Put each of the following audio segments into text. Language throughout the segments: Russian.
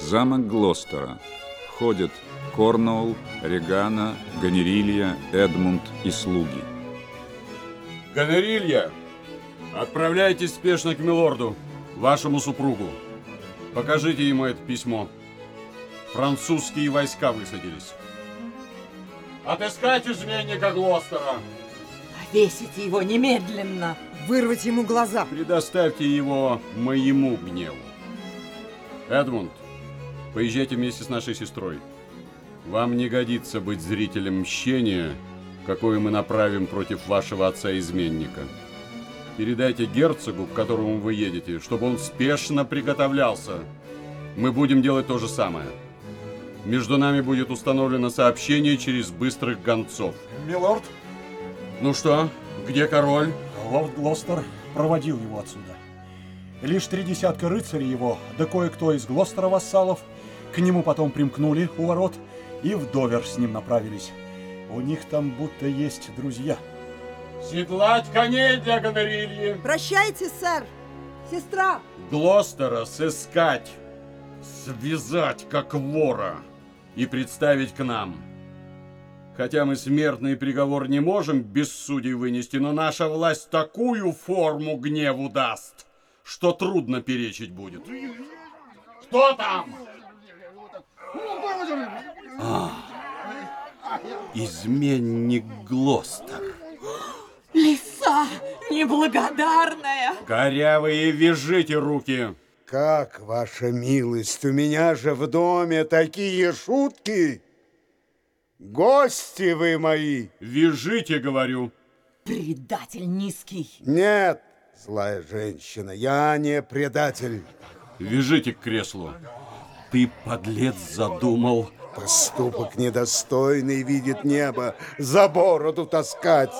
Замок Глостера. Входят Корнуолл, Регана, Ганерилья, Эдмунд и слуги. Ганерилья, отправляйтесь спешно к милорду, вашему супругу. Покажите ему это письмо. Французские войска высадились. Отыскать изменника Глостера. Повесите его немедленно. Вырвать ему глаза. Предоставьте его моему гневу. Эдмунд, поезжайте вместе с нашей сестрой. Вам не годится быть зрителем мщения, какое мы направим против вашего отца-изменника. Передайте герцогу, к которому вы едете, чтобы он спешно приготовлялся. Мы будем делать то же самое. Между нами будет установлено сообщение через быстрых гонцов. Милорд, Ну что, где король? лорд Глостер проводил его отсюда. Лишь три десятка рыцарей его, да кое-кто из Глостера вассалов, к нему потом примкнули у ворот и в Довер с ним направились. У них там будто есть друзья. Седлать коней для Гонорильи. Прощайте, сэр. Сестра. Глостера сыскать, связать как вора и представить к нам. Хотя мы смертный приговор не можем без судей вынести, но наша власть такую форму гневу даст, что трудно перечить будет. Кто там? Изменник Глостер. Лиса неблагодарная. Корявые, вяжите руки. Как, ваша милость, у меня же в доме такие шутки. Гости вы мои. Вяжите, говорю. Предатель низкий. Нет, злая женщина, я не предатель. Вяжите к креслу. Ты, подлец, задумал. Поступок недостойный видит небо, за бороду таскать.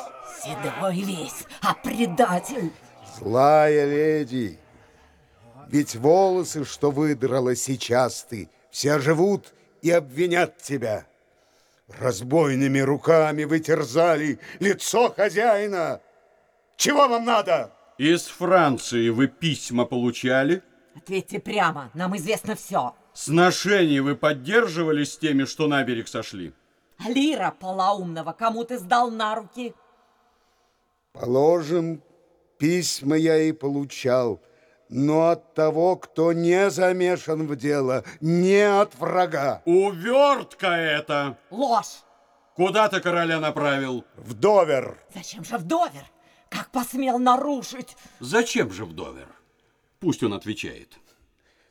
Седой весь, а предатель. Злая леди, ведь волосы, что выдрала сейчас ты, все живут и обвинят тебя. Разбойными руками вы терзали лицо хозяина. Чего вам надо? Из Франции вы письма получали? Ответьте прямо, нам известно все. Сношения вы поддерживали с теми, что на берег сошли? Лира полоумного кому ты сдал на руки? Положим, письма я и получал, но от того, кто не замешан в дело, не от врага. Увертка это! Ложь. Куда ты короля направил? В Довер. Зачем же в Довер? Как посмел нарушить? Зачем же в Довер? Пусть он отвечает.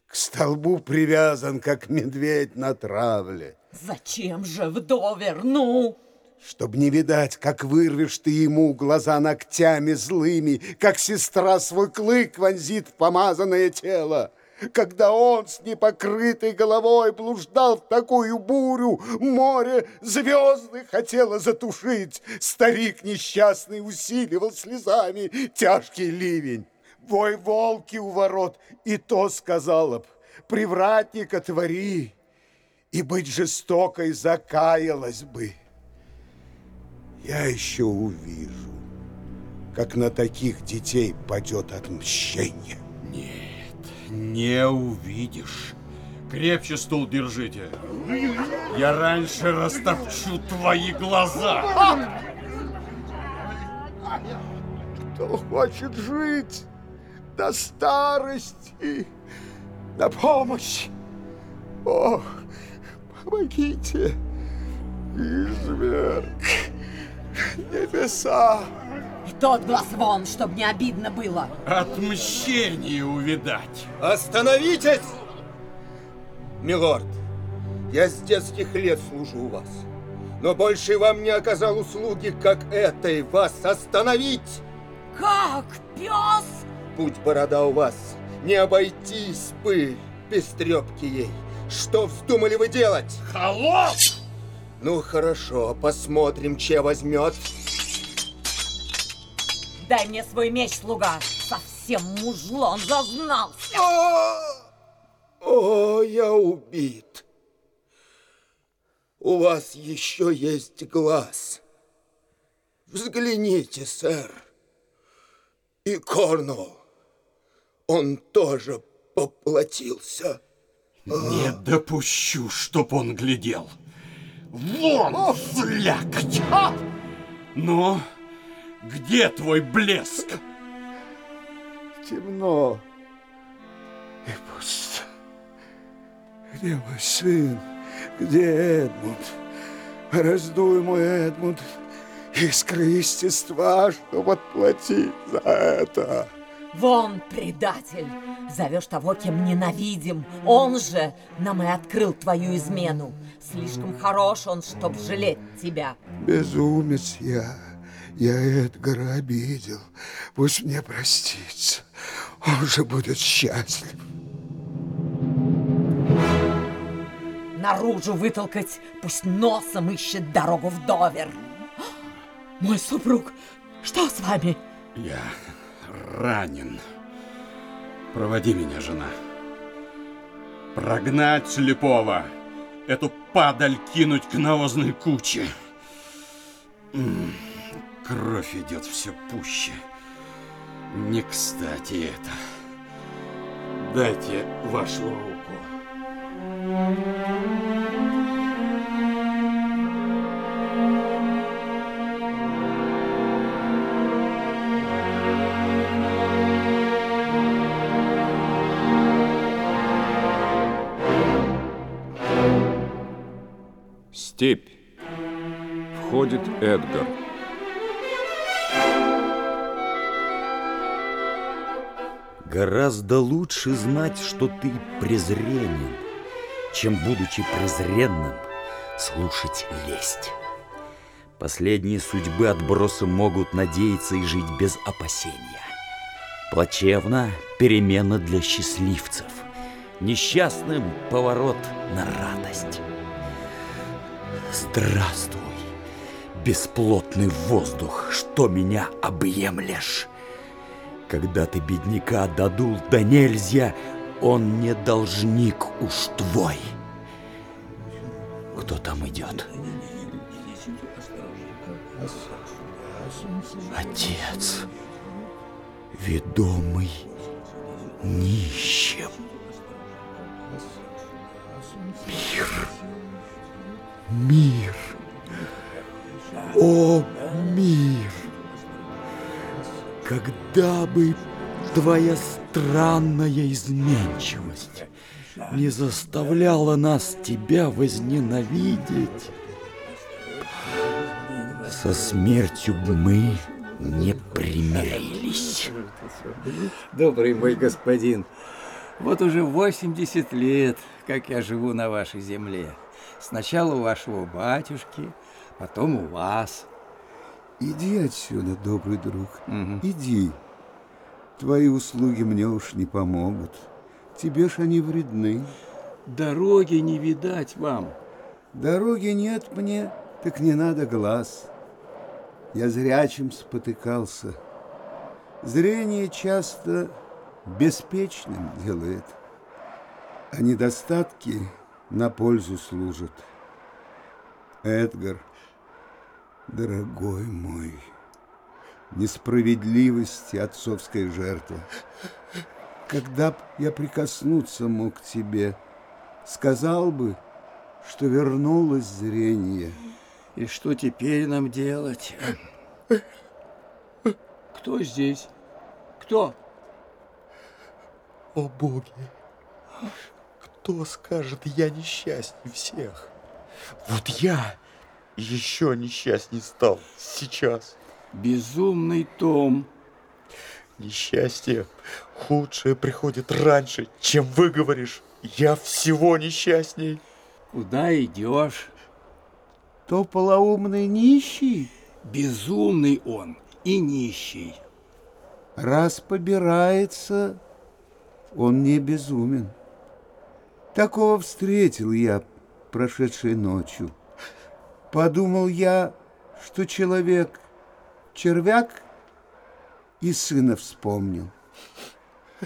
К столбу привязан, как медведь на травле. Зачем же в Довер? Ну? Чтоб не видать, как вырвешь ты ему глаза ногтями злыми, как сестра свой клык вонзит в помазанное тело. Когда он с непокрытой головой блуждал в такую бурю, море звезды хотело затушить. Старик несчастный усиливал слезами тяжкий ливень. Вой волки у ворот, и то сказала б, привратника твори, и быть жестокой закаялась бы. Я еще увижу, как на таких детей падет отмщение. Не увидишь. Крепче стул держите. Я раньше растопчу твои глаза. Кто хочет жить до старости, на помощь. О, помогите, изверг, небеса. И тот глаз вон, чтоб не обидно было. Отмщение увидать. Остановитесь! Милорд, я с детских лет служу у вас. Но больше вам не оказал услуги, как этой, вас остановить. Как, пес? Путь борода у вас, не обойтись бы без трепки ей. Что вздумали вы делать? Холоп! Ну хорошо, посмотрим, че возьмет. Дай мне свой меч, слуга. Совсем мужлон зазнался. О, о, я убит. У вас еще есть глаз. Взгляните, сэр. И Корнуолл. Он тоже поплатился. Не допущу, чтоб он глядел. Вон, слякоть! Ну, где твой блеск? Темно и пусто. Где мой сын? Где Эдмунд? Раздуй мой Эдмунд искры естества, чтобы отплатить за это. Вон, предатель! Зовешь того, кем ненавидим. Он же нам и открыл твою измену. Слишком хорош он, чтоб жалеть тебя. Безумец я. Я Эдгара обидел. Пусть мне простится. Он же будет счастлив. Наружу вытолкать, пусть носом ищет дорогу в Довер. Мой супруг, что с вами? Я ранен. Проводи меня, жена. Прогнать слепого. Эту падаль кинуть к навозной куче. Кровь идет все пуще. Не кстати это. Дайте вашу руку. Степь. Входит Эдгар. Гораздо лучше знать, что ты презренен, чем, будучи презренным, слушать лесть. Последние судьбы отбросы могут надеяться и жить без опасения. Плачевна перемена для счастливцев. Несчастным поворот на радость. Здравствуй, бесплотный воздух, что меня объемлешь. Когда ты бедняка додул да нельзя, он не должник уж твой. Кто там идет? Отец, ведомый нищим. Мир, мир, о мир! Когда бы твоя странная изменчивость не заставляла нас тебя возненавидеть, со смертью б мы не примирились. Добрый мой господин, вот уже 80 лет, как я живу на вашей земле. Сначала у вашего батюшки, потом у вас. Иди отсюда, добрый друг. Иди. Твои услуги мне уж не помогут. Тебе ж они вредны. Дороги не видать вам. Дороги нет мне, так не надо глаз. Я зрячим спотыкался. Зрение часто беспечным делает, а недостатки на пользу служат. Эдгар, дорогой мой, несправедливости отцовской жертвы. Когда б я прикоснуться мог к тебе, сказал бы, что вернулось зрение. И что теперь нам делать? Кто здесь? Кто? О боги! Кто скажет, я несчастней всех? Вот я еще несчастней стал сейчас. Безумный Том. Несчастье худшее приходит раньше, чем выговоришь. Я всего несчастней. Куда идешь? То полоумный нищий, Безумный он и нищий. раз побирается, он не безумен. Такого встретил я прошедшей ночью. Подумал я, что человек червяк и сына вспомнил.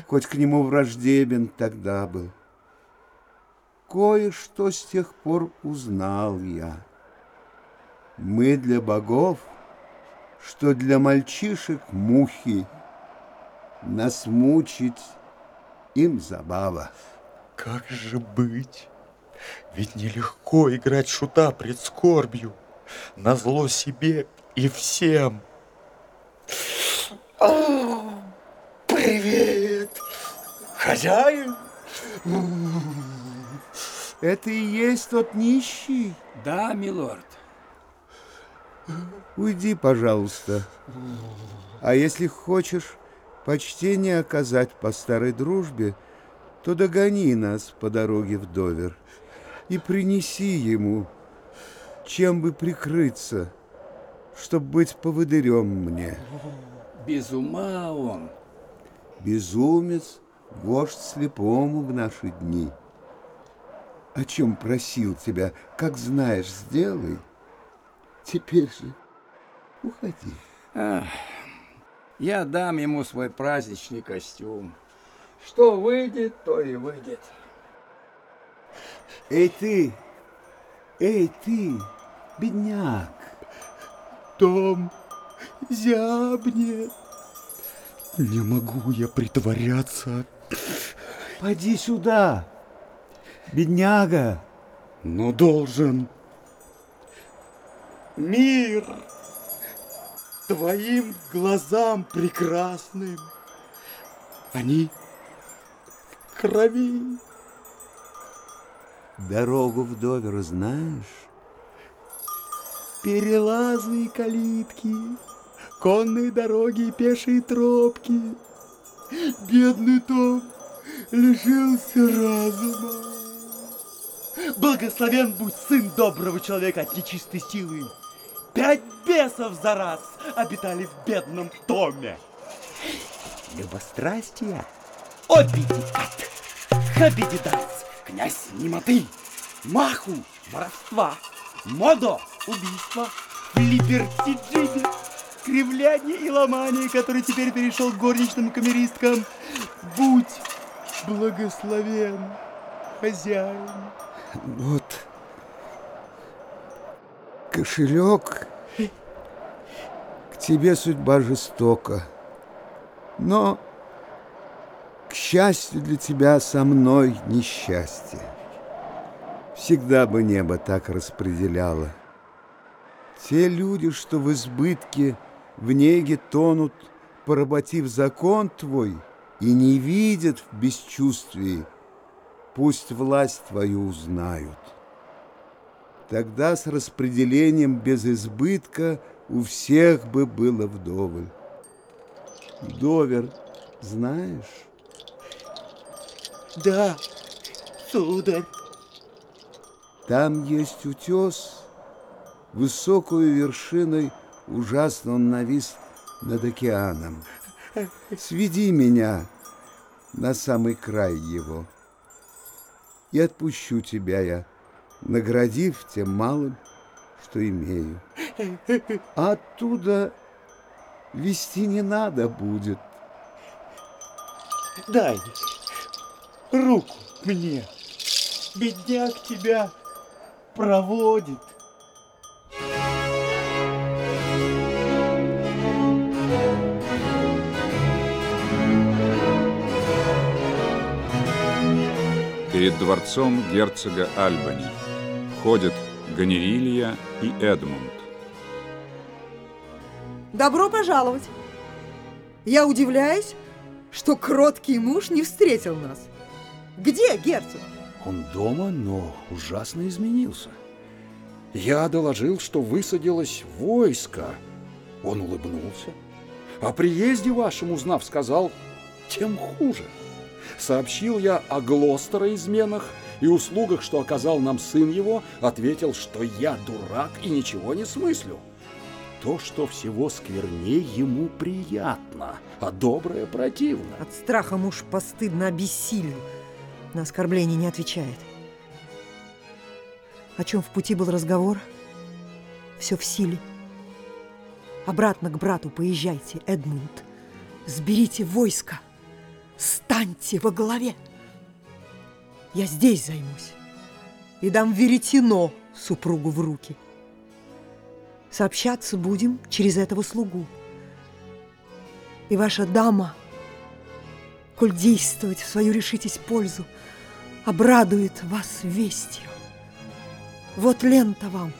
Хоть к нему враждебен тогда был. Кое-что с тех пор узнал я. Мы для богов, что для мальчишек мухи, нас мучить им забава. Как же быть? Ведь нелегко играть шута пред скорбью, на зло себе и всем. О, привет, хозяин. Это и есть тот нищий? Да, милорд. Уйди, пожалуйста. А если хочешь почтение оказать по старой дружбе, то догони нас по дороге в Довер и принеси ему, чем бы прикрыться, чтоб быть поводырем мне. Без ума он. Безумец, вождь слепому в наши дни. О чем просил тебя, как знаешь, сделай. Теперь же уходи. Ах, я дам ему свой праздничный костюм. Что выйдет, то и выйдет. Эй ты, эй ты, бедняк. Том зябнет. Не могу я притворяться. Поди сюда, бедняга. Но должен. Мир твоим глазам прекрасным. Они крови. Дорогу в Довер знаешь? Перелазы и калитки, конные дороги и пешие тропки. Бедный Том лишился разума. Благословен будь сын доброго человека от нечистой силы. Пять бесов за раз обитали в бедном томе. Любострастие, хабидиданс, князь немоты, маху, воровства, модо, убийства, либертиджиде, кривляние и ломание, который теперь перешел к горничным камеристкам. Будь благословен, хозяин. Вот кошелек. К тебе судьба жестока. Но, счастью для тебя, со мной несчастье. Всегда бы небо так распределяло. Те люди, что в избытке, в неге тонут, поработив закон твой, и не видят в бесчувствии, пусть власть твою узнают. Тогда с распределением без избытка у всех бы было вдоволь. Довер, знаешь? Да, сударь. Там есть утес, высокую вершиной ужасно он навис над океаном. Сведи меня на самый край его, и отпущу тебя я, наградив тем малым, что имею. А оттуда вести не надо будет. Дай руку мне. Бедняк тебя проводит. Перед дворцом герцога Альбани ходят Ганерилья и Эдмунд. Добро пожаловать. Я удивляюсь, что кроткий муж не встретил нас. Где герцог? Он дома, но ужасно изменился. Я доложил, что высадилось войско. Он улыбнулся. О приезде вашем узнав, сказал, тем хуже. Сообщил я о Глостера изменах и услугах, что оказал нам сын его, ответил, что я дурак и ничего не смыслю. То, что всего сквернее, ему приятно, а доброе противно. От страха муж постыдно обессилел. На оскорбление не отвечает. О чем в пути был разговор? Все в силе. Обратно к брату поезжайте, Эдмунд. Сберите войско. Станьте во главе. Я здесь займусь. И дам веретено супругу в руки. Сообщаться будем через этого слугу. И ваша дама, коль действовать в свою решитесь пользу, обрадует вас вестью. Вот лента вам,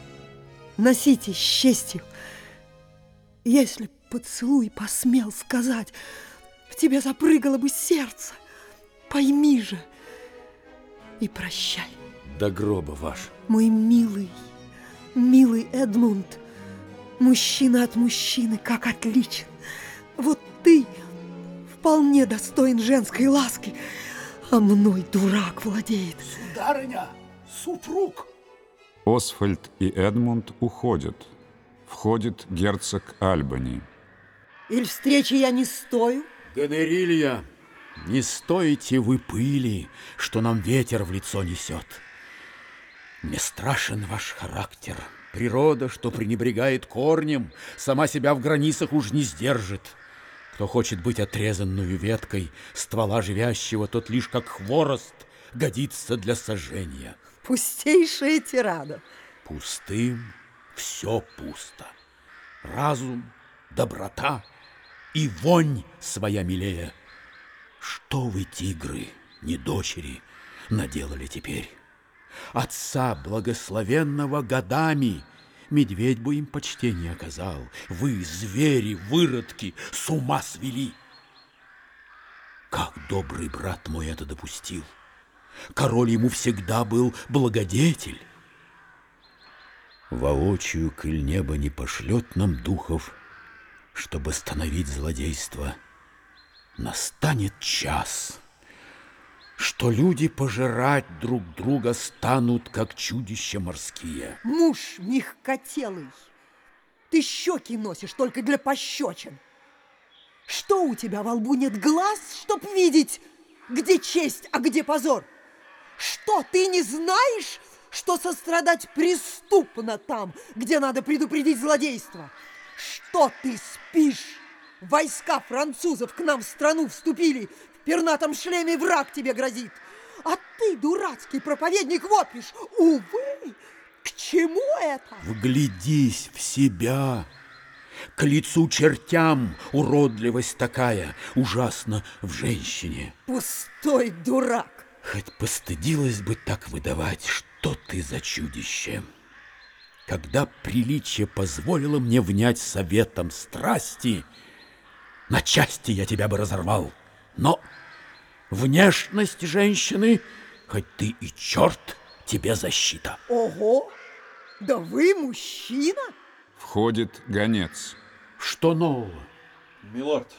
носите с честью. Если поцелуй посмел сказать, в тебе запрыгало бы сердце. Пойми же и прощай. До гроба ваш. Мой милый, милый Эдмунд, мужчина от мужчины, как отличен. Вот ты вполне достоин женской ласки, а мной дурак владеет. Сударыня, супруг. Освальд и Эдмунд уходят. Входит герцог Альбани. Или встречи я не стою? Гонорилья, не стоите вы пыли, что нам ветер в лицо несет. Мне страшен ваш характер. Природа, что пренебрегает корнем, сама себя в границах уж не сдержит. Кто хочет быть отрезанную веткой ствола живящего, тот лишь как хворост годится для сожжения. Пустейшая тирада. Пустым все пусто. Разум, доброта и вонь своя милее. Что вы, тигры, не дочери, наделали теперь? Отца благословенного годами медведь бы им почтение оказал. Вы, звери, выродки, с ума свели. Как добрый брат мой это допустил? Король ему всегда был благодетель. Воочию, коль небо не пошлет нам духов, чтобы остановить злодейство, настанет час, что люди пожирать друг друга станут, как чудища морские. Муж мягкотелый, ты щеки носишь только для пощечин. Что у тебя во лбу нет глаз, чтоб видеть, где честь, а где позор? Что, ты не знаешь, что сострадать преступно там, где надо предупредить злодейство? Что ты спишь? Войска французов к нам в страну вступили, пернатом шлеме враг тебе грозит. А ты, дурацкий проповедник, вопишь, увы, к чему это? Вглядись в себя. К лицу чертям уродливость такая ужасно в женщине. Пустой дурак. Хоть постыдилась бы так выдавать, что ты за чудище. Когда приличие позволило мне внять советом страсти, на части я тебя бы разорвал. Но внешность женщины, хоть ты и черт, тебе защита. Ого! Да вы мужчина? Входит гонец. Что нового? Милорд,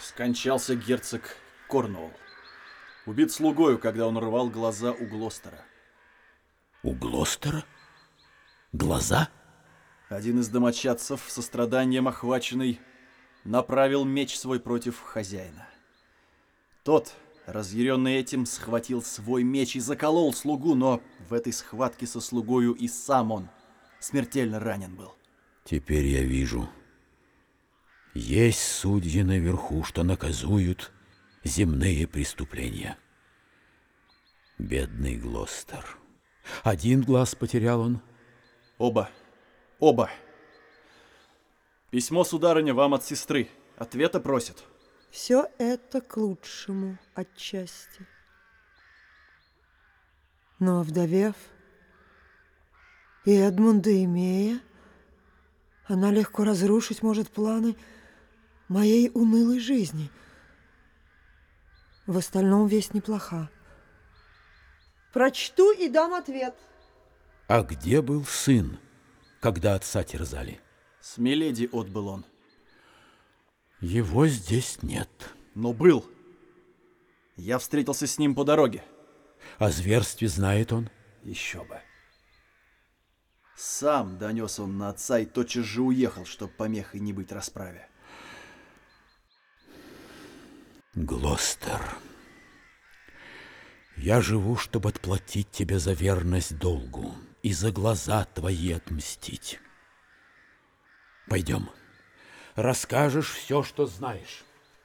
скончался герцог Корнуолл. Убит слугою, когда он рвал глаза у Глостера. У Глостера? Глаза? Один из домочадцев, состраданием охваченный, направил меч свой против хозяина. Тот, разъяренный этим, схватил свой меч и заколол слугу, но в этой схватке со слугою и сам он смертельно ранен был. Теперь я вижу. Есть судьи наверху, что наказуют земные преступления. Бедный Глостер. Один глаз потерял он. Оба. Оба. Письмо, сударыня, вам от сестры. Ответа просит. Все это к лучшему отчасти. Но овдовев и Эдмунда имея, она легко разрушить может планы моей унылой жизни. В остальном весть неплоха. Прочту и дам ответ. А где был сын, когда отца терзали? С Миледи отбыл он. Его здесь нет. Но был. Я встретился с ним по дороге. О зверстве знает он? Еще бы. Сам донес он на отца и тотчас же уехал, чтобы помехой не быть расправе. Глостер, я живу, чтобы отплатить тебе за верность долгу и за глаза твои отмстить. Пойдем, расскажешь все, что знаешь.